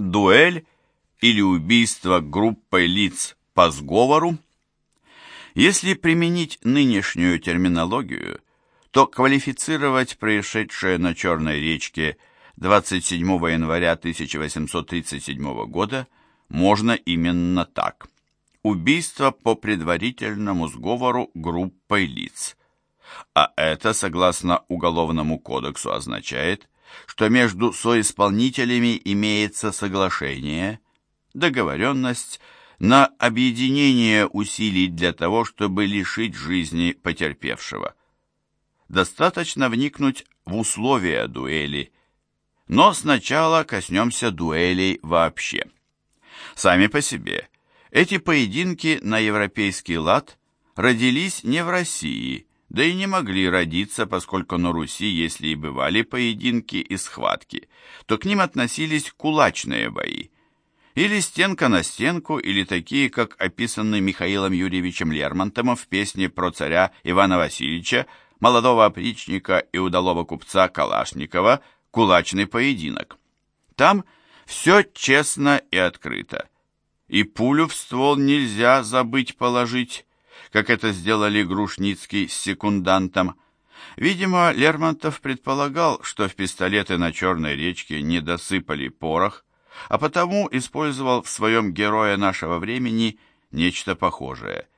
Дуэль или убийство группой лиц по сговору? Если применить нынешнюю терминологию, то квалифицировать происшедшее на Черной речке 27 января 1837 года можно именно так. Убийство по предварительному сговору группой лиц. А это, согласно Уголовному кодексу, означает, что между соисполнителями имеется соглашение, договоренность на объединение усилий для того, чтобы лишить жизни потерпевшего. Достаточно вникнуть в условия дуэли, но сначала коснемся дуэлей вообще. Сами по себе эти поединки на европейский лад родились не в России – да и не могли родиться, поскольку на Руси, если и бывали поединки и схватки, то к ним относились кулачные бои. Или стенка на стенку, или такие, как описаны Михаилом Юрьевичем Лермонтовым в песне про царя Ивана Васильевича, молодого опричника и удалого купца Калашникова «Кулачный поединок». Там все честно и открыто. И пулю в ствол нельзя забыть положить, как это сделали Грушницкий с секундантом. Видимо, Лермонтов предполагал, что в пистолеты на Черной речке не досыпали порох, а потому использовал в своем герое нашего времени нечто похожее.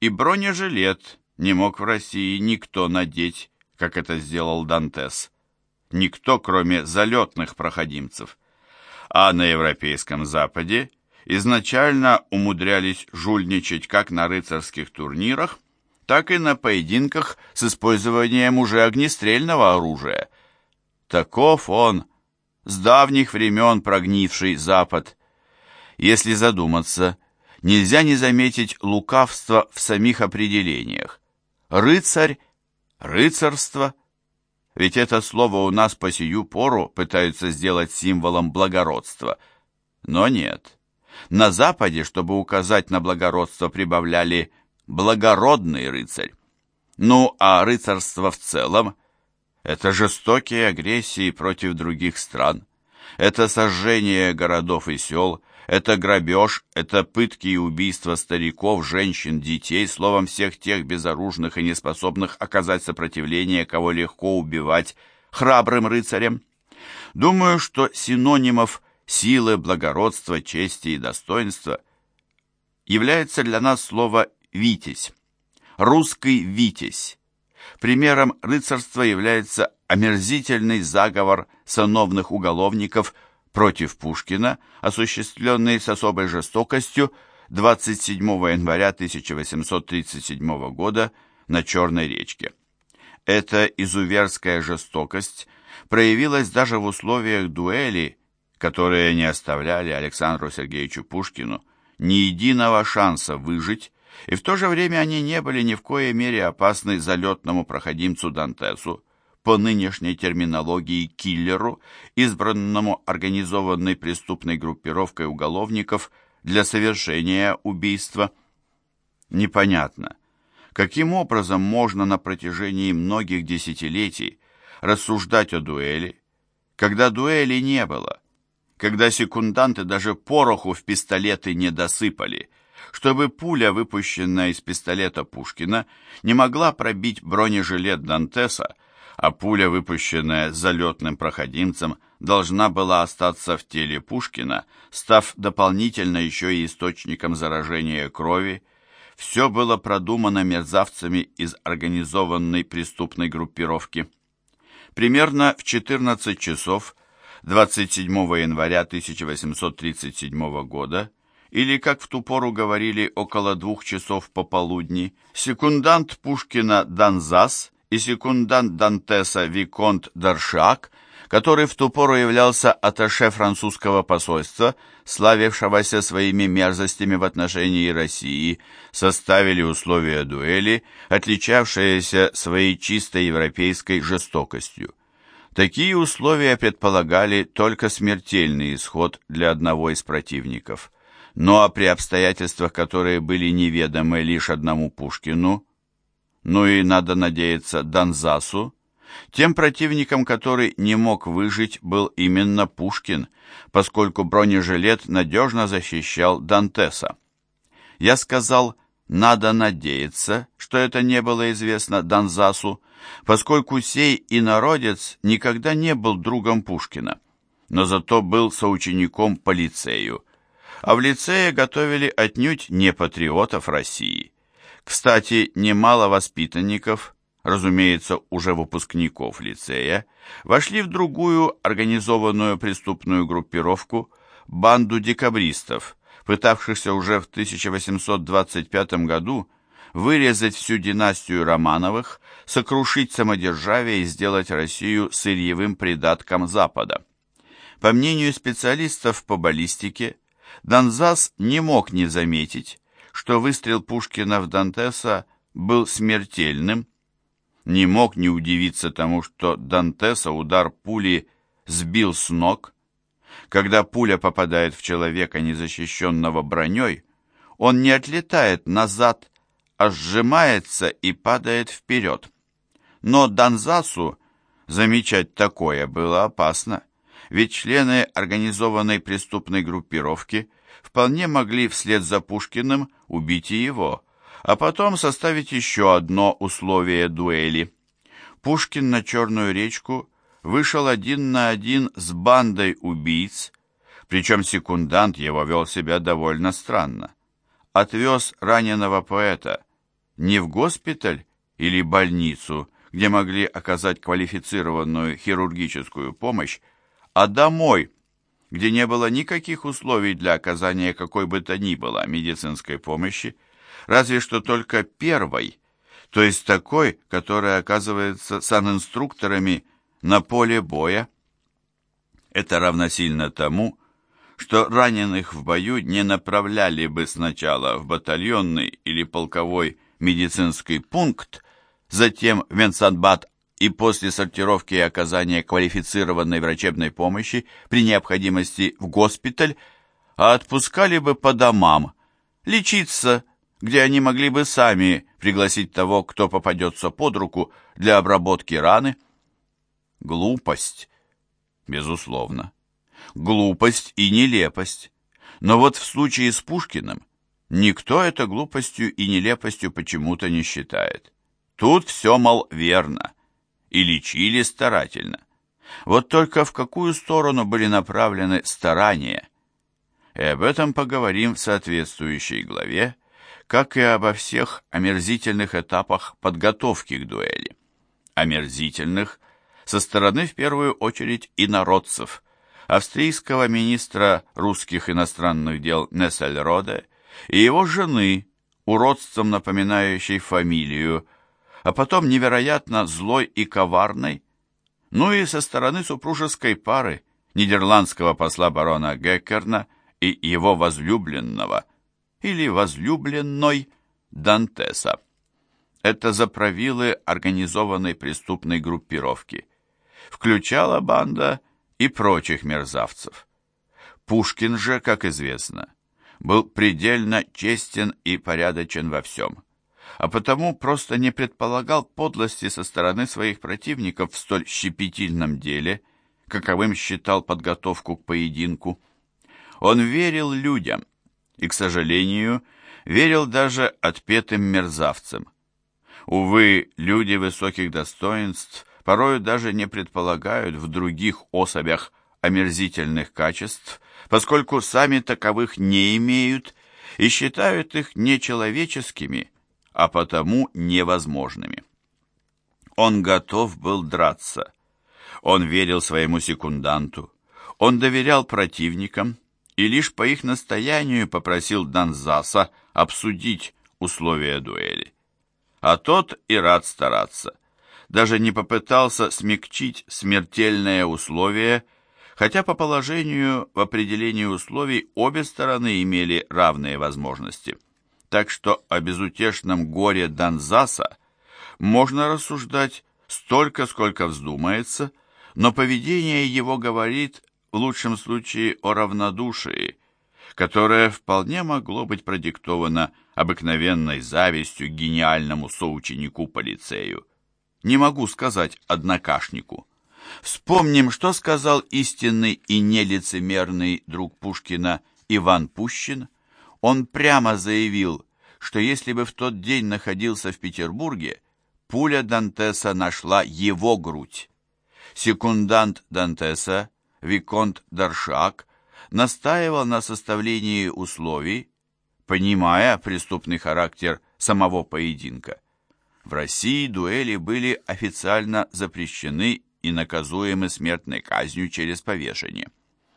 И бронежилет не мог в России никто надеть, как это сделал Дантес. Никто, кроме залетных проходимцев. А на Европейском Западе изначально умудрялись жульничать как на рыцарских турнирах, так и на поединках с использованием уже огнестрельного оружия. Таков он, с давних времен прогнивший Запад. Если задуматься, нельзя не заметить лукавство в самих определениях. Рыцарь, рыцарство, ведь это слово у нас по сию пору пытаются сделать символом благородства. Но нет. На Западе, чтобы указать на благородство, прибавляли «благородный рыцарь». Ну, а рыцарство в целом – это жестокие агрессии против других стран, это сожжение городов и сел, это грабеж, это пытки и убийства стариков, женщин, детей, словом, всех тех безоружных и неспособных оказать сопротивление, кого легко убивать храбрым рыцарем. Думаю, что синонимов силы, благородства, чести и достоинства, является для нас слово «витязь», русский «витязь». Примером рыцарства является омерзительный заговор сановных уголовников против Пушкина, осуществленный с особой жестокостью 27 января 1837 года на Черной речке. Эта изуверская жестокость проявилась даже в условиях дуэли которые не оставляли Александру Сергеевичу Пушкину ни единого шанса выжить, и в то же время они не были ни в коей мере опасны залетному проходимцу Дантесу, по нынешней терминологии киллеру, избранному организованной преступной группировкой уголовников для совершения убийства. Непонятно, каким образом можно на протяжении многих десятилетий рассуждать о дуэли, когда дуэли не было, когда секунданты даже пороху в пистолеты не досыпали, чтобы пуля, выпущенная из пистолета Пушкина, не могла пробить бронежилет Дантеса, а пуля, выпущенная залетным проходимцем, должна была остаться в теле Пушкина, став дополнительно еще и источником заражения крови. Все было продумано мерзавцами из организованной преступной группировки. Примерно в 14 часов 27 января 1837 года, или, как в ту пору говорили, около двух часов пополудни, секундант Пушкина Данзас и секундант Дантеса Виконт Даршак, который в ту пору являлся атташе французского посольства, славившегося своими мерзостями в отношении России, составили условия дуэли, отличавшиеся своей чисто европейской жестокостью. Такие условия предполагали только смертельный исход для одного из противников. Но а при обстоятельствах, которые были неведомы лишь одному Пушкину, ну и, надо надеяться, Донзасу, Тем противником, который не мог выжить, был именно Пушкин, поскольку бронежилет надежно защищал Дантеса. Я сказал, надо надеяться, что это не было известно Донзасу, поскольку сей инородец никогда не был другом Пушкина, но зато был соучеником по лицею, а в лицее готовили отнюдь не патриотов России. Кстати, немало воспитанников, разумеется, уже выпускников лицея, вошли в другую организованную преступную группировку, банду декабристов, пытавшихся уже в 1825 году вырезать всю династию Романовых, сокрушить самодержавие и сделать Россию сырьевым придатком Запада. По мнению специалистов по баллистике, Донзас не мог не заметить, что выстрел Пушкина в Дантеса был смертельным, не мог не удивиться тому, что Дантеса удар пули сбил с ног. Когда пуля попадает в человека, незащищенного броней, он не отлетает назад, а сжимается и падает вперед. Но Донзасу замечать такое было опасно, ведь члены организованной преступной группировки вполне могли вслед за Пушкиным убить и его, а потом составить еще одно условие дуэли. Пушкин на Черную речку вышел один на один с бандой убийц, причем секундант его вел себя довольно странно. Отвез раненого поэта не в госпиталь или больницу, где могли оказать квалифицированную хирургическую помощь, а домой, где не было никаких условий для оказания какой бы то ни было медицинской помощи, разве что только первой, то есть такой, которая оказывается санинструкторами на поле боя. Это равносильно тому, что раненых в бою не направляли бы сначала в батальонный или полковой медицинский пункт, затем в Менсанбат и после сортировки и оказания квалифицированной врачебной помощи при необходимости в госпиталь, а отпускали бы по домам, лечиться где они могли бы сами пригласить того, кто попадется под руку для обработки раны. Глупость, безусловно. Глупость и нелепость. Но вот в случае с Пушкиным никто это глупостью и нелепостью почему-то не считает. Тут все, мол, верно. И лечили старательно. Вот только в какую сторону были направлены старания? И об этом поговорим в соответствующей главе, как и обо всех омерзительных этапах подготовки к дуэли. Омерзительных со стороны в первую очередь инородцев, австрийского министра русских иностранных дел Нессельроде и его жены, уродством напоминающей фамилию, а потом невероятно злой и коварной, ну и со стороны супружеской пары нидерландского посла барона Геккерна и его возлюбленного или возлюбленной Дантеса. Это заправилы организованной преступной группировки. Включала банда и прочих мерзавцев. Пушкин же, как известно, был предельно честен и порядочен во всем, а потому просто не предполагал подлости со стороны своих противников в столь щепетильном деле, каковым считал подготовку к поединку. Он верил людям, и, к сожалению, верил даже отпетым мерзавцам. Увы, люди высоких достоинств порою даже не предполагают в других особях омерзительных качеств, поскольку сами таковых не имеют и считают их нечеловеческими, а потому невозможными. Он готов был драться. Он верил своему секунданту. Он доверял противникам, и лишь по их настоянию попросил Донзаса обсудить условия дуэли. А тот и рад стараться. Даже не попытался смягчить смертельное условие, хотя по положению в определении условий обе стороны имели равные возможности. Так что о безутешном горе Донзаса можно рассуждать столько, сколько вздумается, но поведение его говорит в лучшем случае о равнодушии, которое вполне могло быть продиктовано обыкновенной завистью гениальному соученику по лицею. не могу сказать однокашнику. Вспомним, что сказал истинный и нелицемерный друг Пушкина Иван Пущин. Он прямо заявил, что если бы в тот день находился в Петербурге, пуля Дантеса нашла его грудь. Секундант Дантеса, Виконт Даршак, настаивал на составлении условий, понимая преступный характер самого поединка. В России дуэли были официально запрещены и наказуемы смертной казнью через повешение.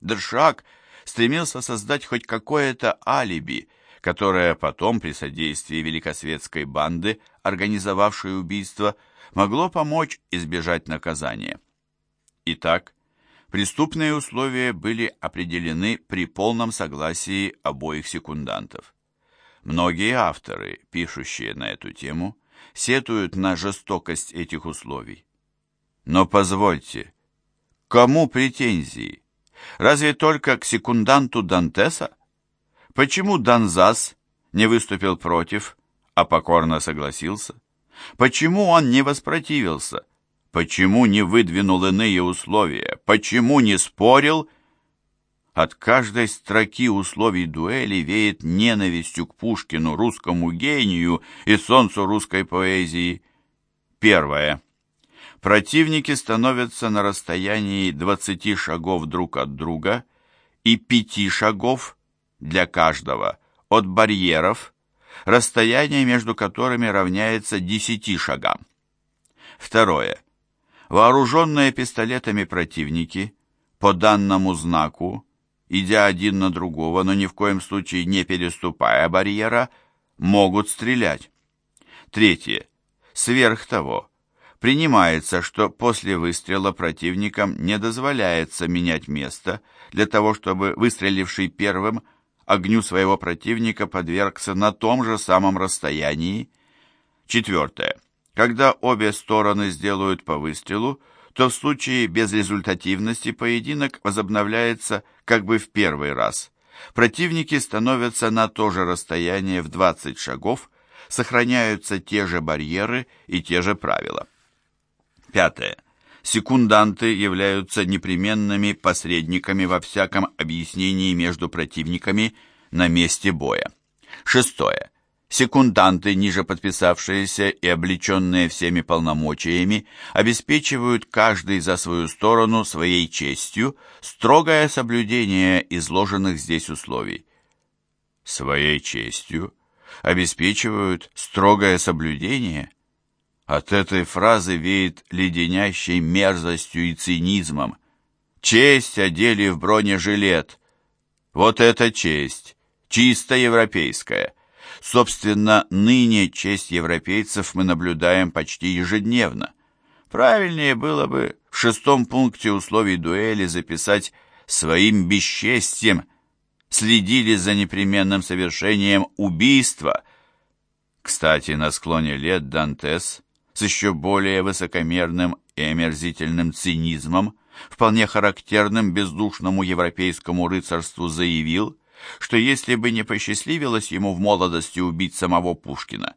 Дершак стремился создать хоть какое-то алиби, которое потом при содействии великосветской банды, организовавшей убийство, могло помочь избежать наказания. Итак, преступные условия были определены при полном согласии обоих секундантов. Многие авторы, пишущие на эту тему, сетуют на жестокость этих условий. Но позвольте, кому претензии? Разве только к секунданту Дантеса? Почему Данзас не выступил против, а покорно согласился? Почему он не воспротивился? Почему не выдвинул иные условия? Почему не спорил? От каждой строки условий дуэли веет ненавистью к Пушкину, русскому гению и солнцу русской поэзии. Первое. Противники становятся на расстоянии 20 шагов друг от друга и 5 шагов для каждого от барьеров, расстояние между которыми равняется 10 шагам. Второе. Вооруженные пистолетами противники по данному знаку, идя один на другого, но ни в коем случае не переступая барьера, могут стрелять. Третье. Сверх того, принимается, что после выстрела противникам не дозволяется менять место для того, чтобы выстреливший первым огню своего противника подвергся на том же самом расстоянии. Четвертое. Когда обе стороны сделают по выстрелу, то в случае безрезультативности поединок возобновляется как бы в первый раз. Противники становятся на то же расстояние в 20 шагов, сохраняются те же барьеры и те же правила. Пятое. Секунданты являются непременными посредниками во всяком объяснении между противниками на месте боя. Шестое. Секунданты, ниже подписавшиеся и облеченные всеми полномочиями, обеспечивают каждый за свою сторону своей честью строгое соблюдение изложенных здесь условий. Своей честью обеспечивают строгое соблюдение? От этой фразы веет леденящей мерзостью и цинизмом. Честь одели в бронежилет. Вот это честь, чисто европейская. Собственно, ныне честь европейцев мы наблюдаем почти ежедневно. Правильнее было бы в шестом пункте условий дуэли записать «своим бесчестием» следили за непременным совершением убийства. Кстати, на склоне лет Дантес с еще более высокомерным и омерзительным цинизмом, вполне характерным бездушному европейскому рыцарству, заявил, что если бы не посчастливилось ему в молодости убить самого Пушкина,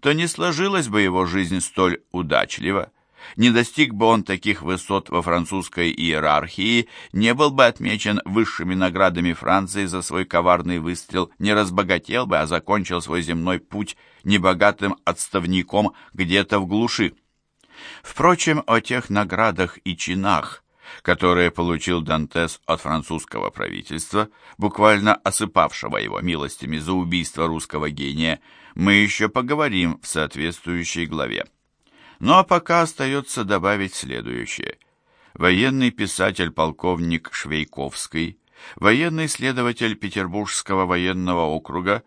то не сложилась бы его жизнь столь удачливо, не достиг бы он таких высот во французской иерархии, не был бы отмечен высшими наградами Франции за свой коварный выстрел, не разбогател бы, а закончил свой земной путь небогатым отставником где-то в глуши. Впрочем, о тех наградах и чинах, которые получил Дантес от французского правительства, буквально осыпавшего его милостями за убийство русского гения, мы еще поговорим в соответствующей главе. Ну а пока остается добавить следующее. Военный писатель-полковник Швейковский, военный следователь Петербургского военного округа,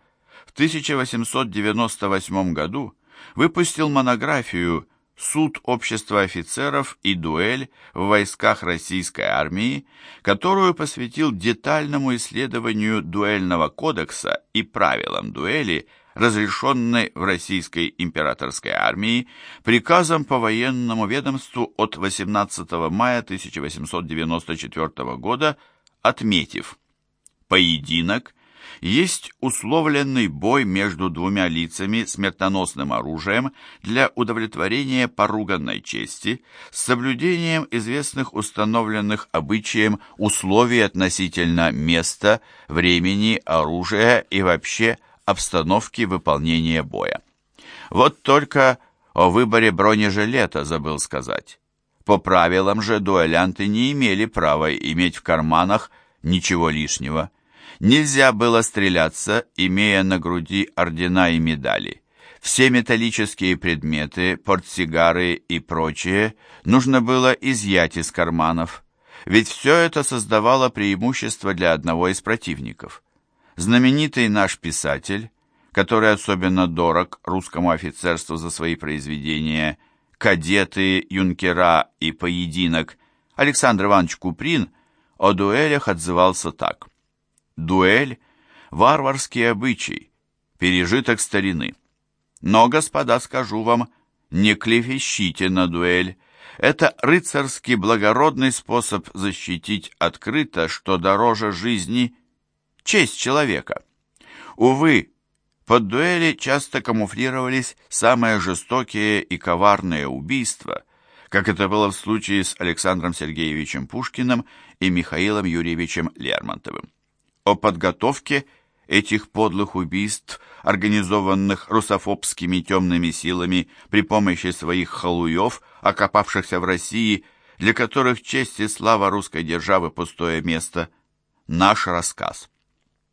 в 1898 году выпустил монографию «Суд общества офицеров и дуэль в войсках российской армии», которую посвятил детальному исследованию дуэльного кодекса и правилам дуэли – разрешенной в Российской императорской армии приказом по военному ведомству от 18 мая 1894 года, отметив, поединок есть условленный бой между двумя лицами смертоносным оружием для удовлетворения поруганной чести с соблюдением известных установленных обычаем условий относительно места, времени, оружия и вообще обстановки выполнения боя. Вот только о выборе бронежилета забыл сказать. По правилам же дуэлянты не имели права иметь в карманах ничего лишнего. Нельзя было стреляться, имея на груди ордена и медали. Все металлические предметы, портсигары и прочее нужно было изъять из карманов, ведь все это создавало преимущество для одного из противников. Знаменитый наш писатель, который особенно дорог русскому офицерству за свои произведения «Кадеты», «Юнкера» и «Поединок», Александр Иванович Куприн о дуэлях отзывался так. Дуэль – варварский обычай, пережиток старины. Но, господа, скажу вам, не клевещите на дуэль. Это рыцарский благородный способ защитить открыто, что дороже жизни, честь человека. Увы, под дуэли часто камуфлировались самые жестокие и коварные убийства, как это было в случае с Александром Сергеевичем Пушкиным и Михаилом Юрьевичем Лермонтовым о подготовке этих подлых убийств, организованных русофобскими темными силами при помощи своих халуев, окопавшихся в России, для которых честь и слава русской державы пустое место, наш рассказ.